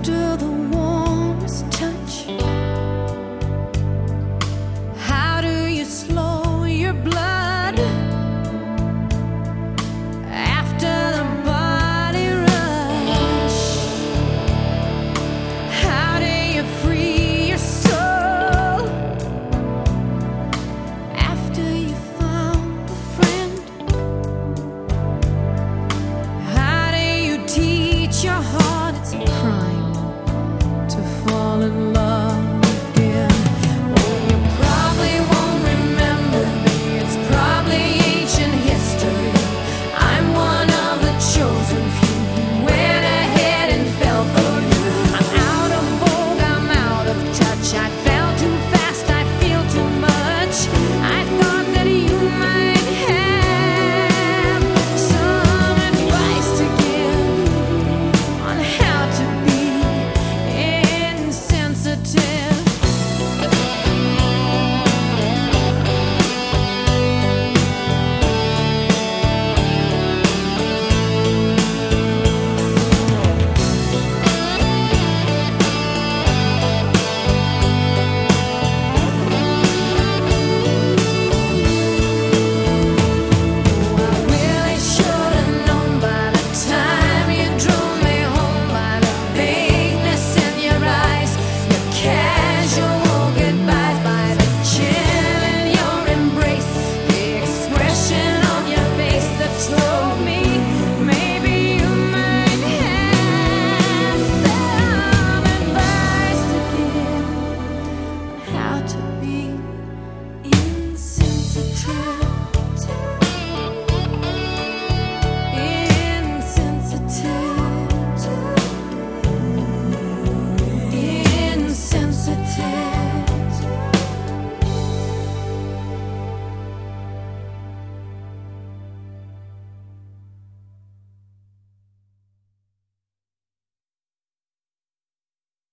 after the warmest touch.